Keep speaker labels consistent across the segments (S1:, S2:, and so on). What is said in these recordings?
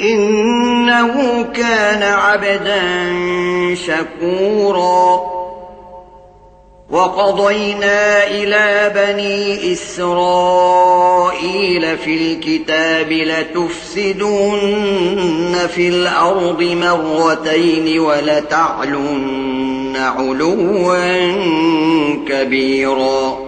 S1: إنه كان عبدا شكورا. وقضينا إلى بني إسرائيل في الكتاب لتفسدون في الأرض مرتين ولتعلن علوا كبيرا.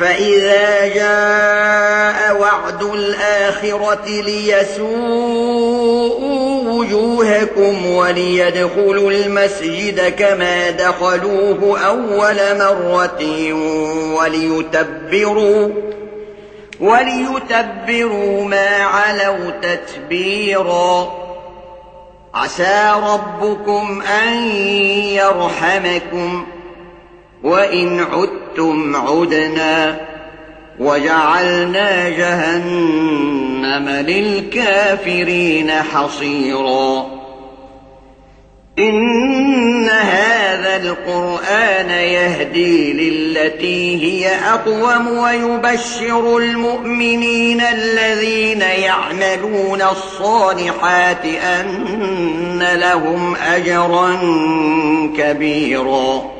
S1: فإذا جاء وعد الآخرة ليسوءوا وجوهكم وليدخلوا المسجد كما دخلوه أول مرة وليتبروا وليتبروا ما علوا تتبيرا عسى ربكم أن يرحمكم وَإِنْ عُدْتُمْ عُدْنَا وَجَعَلْنَا جَهَنَّمَ لِلْكَافِرِينَ حَصِيرًا إِنَّ هَذَا الْقُرْآنَ يَهْدِي لِلَّتِي هِيَ أَقْوَمُ وَيُبَشِّرُ الْمُؤْمِنِينَ الَّذِينَ يَعْمَلُونَ الصَّالِحَاتِ أَنَّ لَهُمْ أَجْرًا كَبِيرًا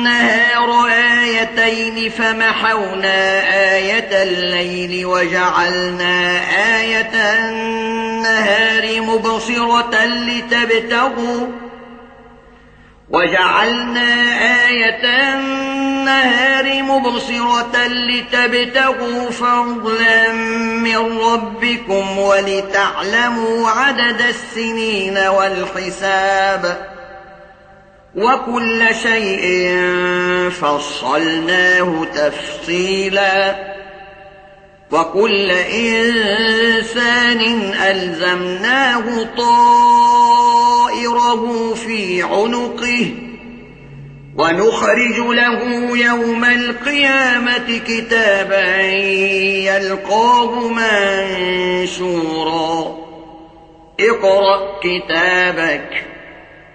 S1: النَّهَارُ آيتين فمحونا آية الليل وجعلنا آية النهار مبصرة لتبتغوا وجعلنا آية النهار مبصرة لتبتغوا فضلا من ربكم ولتعلموا عدد السنين والحساب وَكُلَّ شَيْءٍ فَصَّلْنَاهُ تَفْصِيلًا. وَكُلَّ إِنسَانٍ أَلْزَمْنَاهُ طَائِرَهُ فِي عُنُقِهِ. وَنُخْرِجُ لَهُ يَوْمَ الْقِيَامَةِ كِتَابًا يَلْقَاهُ مَنْشُورًا. اقْرَأْ كِتَابَكَ.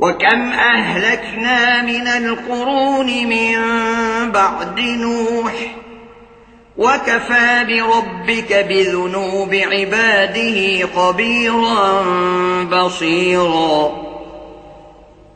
S2: وَكَمْ أَهْلَكْنَا مِنَ الْقُرُونِ مِنْ بَعْدِ نُوحٍ وَكَفَى بِرَبِّكَ بِذُنُوبِ عِبَادِهِ قبيرا بَصِيرًا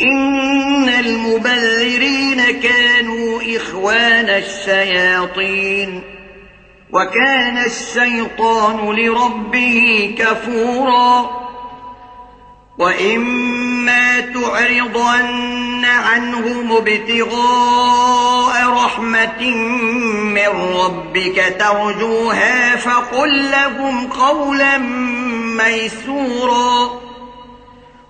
S2: إن المبذرين كانوا إخوان الشياطين وكان الشيطان لربه كفورا وإما تعرضن عنهم ابتغاء رحمة من ربك ترجوها فقل لهم قولا ميسورا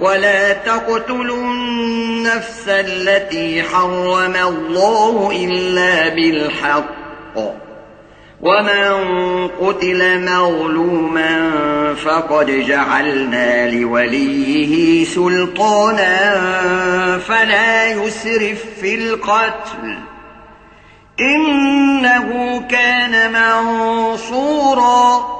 S2: ولا تقتلوا النفس التي حرم الله إلا بالحق ومن قتل مغلوما فقد جعلنا لوليه سلطانا فلا يسرف في القتل إنه كان منصورا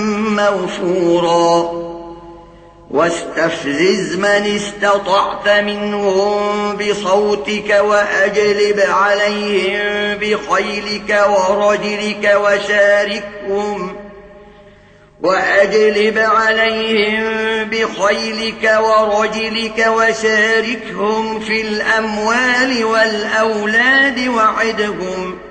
S2: موفورا. واستفزز من استطعت منهم بصوتك وأجلب عليهم بخيلك ورجلك وشاركهم. وأجلب عليهم بخيلك ورجلك وشاركهم في الأموال والأولاد وعدهم.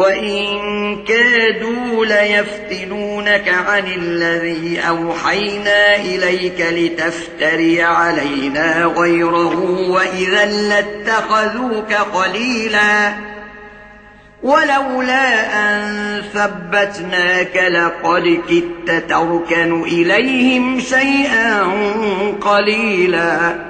S2: وَإِن كَادُوا لَيَفْتِنُونَكَ عَنِ الَّذِي أَوْحَيْنَا إِلَيْكَ لِتَفْتَرِيَ عَلَيْنَا غَيْرَهُ وَإِذًا لَاتَّخَذُوكَ قَلِيلًا ولولا أن ثبتناك لقد كدت تركن إليهم شيئا قليلا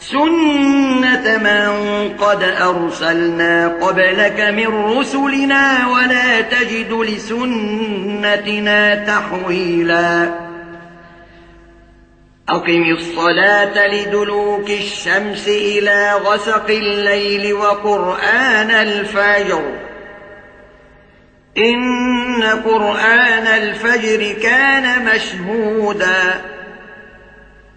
S2: سنت من قد ارسلنا قبلك من رسلنا ولا تجد لسنتنا تحويلا اقم الصلاة لدلوك الشمس إلى غسق الليل وقرآن الفجر ان قرآن الفجر كان مشهودا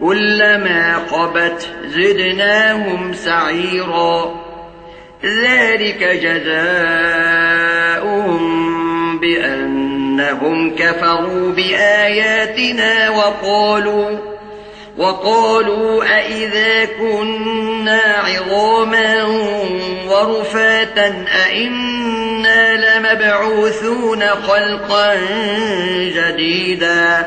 S2: كلما قبت زدناهم سعيرا. ذلك جزاؤهم بأنهم كفروا بآياتنا وقالوا وقالوا أئذا كنا عظاما ورفاتا أئنا لمبعوثون خلقا جديدا.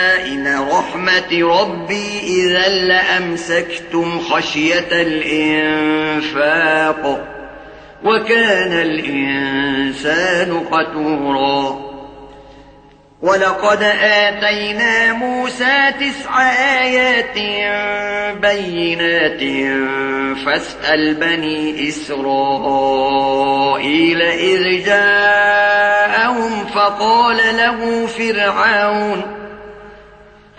S2: إلى رحمة ربي إذا لأمسكتم خشية الإنفاق وكان الإنسان قتورا ولقد آتينا موسى تسع آيات بينات فاسأل بني إسرائيل إذ جاءهم فقال له فرعون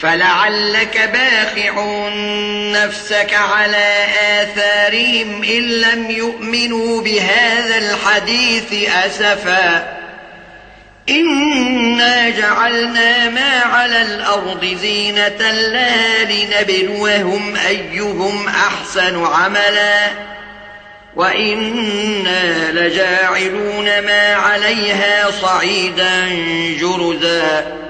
S2: فلعلك باخع نفسك على آثارهم إن لم يؤمنوا بهذا الحديث أسفا إنا جعلنا ما على الأرض زينة لها لنبلوهم أيهم أحسن عملا وإنا لجاعلون ما عليها صعيدا جُرُزًا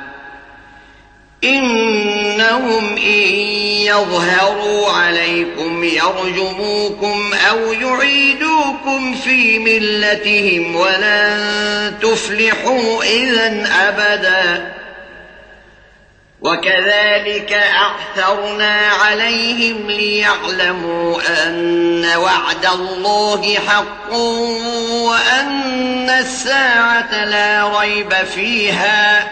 S2: إنهم إن يظهروا عليكم يرجموكم أو يعيدوكم في ملتهم ولن تفلحوا اذا أبدا. وكذلك أعثرنا عليهم ليعلموا أن وعد الله حق وأن الساعة لا ريب فيها.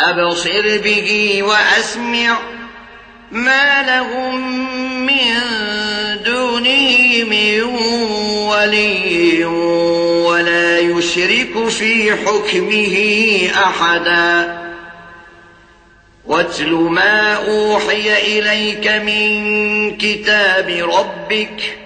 S2: أبصر به وأسمع ما لهم من دونه من ولي ولا يشرك في حكمه أحدا. واتل ما أوحي إليك من كتاب ربك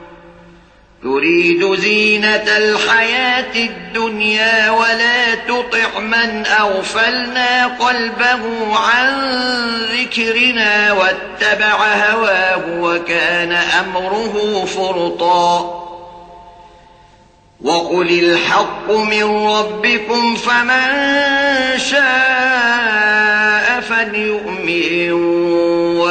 S2: تريد زينة الحياة الدنيا ولا تطع من أغفلنا قلبه عن ذكرنا واتبع هواه وكان أمره فرطا. وقل الحق من ربكم فمن شاء فليؤمن.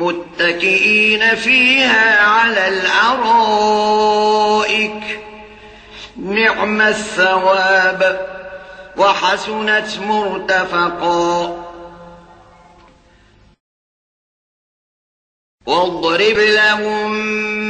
S2: متكئين فيها على الأرائك. نعم الثواب. وحسنت مرتفقا. واضرب لهم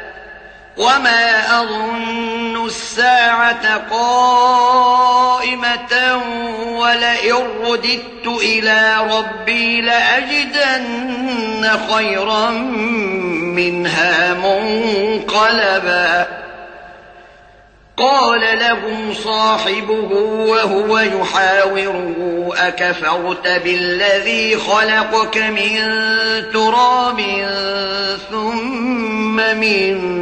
S2: وما أظن الساعة قائمة ولئن رددت إلى ربي لأجدن خيرا منها منقلبا قال لهم صاحبه وهو يحاوره أكفرت بالذي خلقك من تراب ثم من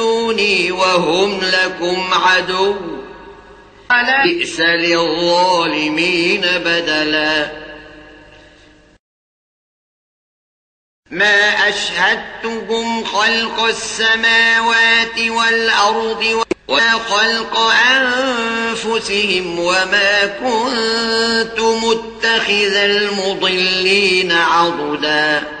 S2: تَعْبُدُونِي وهم لكم عدو. بئس للظالمين بدلا. ما أشهدتكم خلق السماوات والأرض وَلَا خلق أنفسهم وما كنت متخذ المضلين عضداً.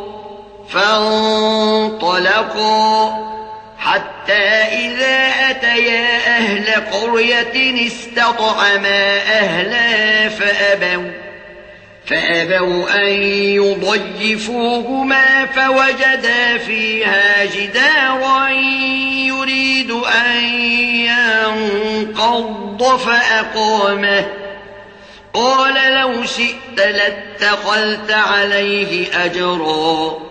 S2: فانطلقوا حتى إذا أتيا أهل قرية استطعما أهلا فأبوا فأبوا أن يضيفوهما فوجدا فيها جدارا يريد أن ينقض فأقامه. قال لو شئت لاتخلت عليه أجرا.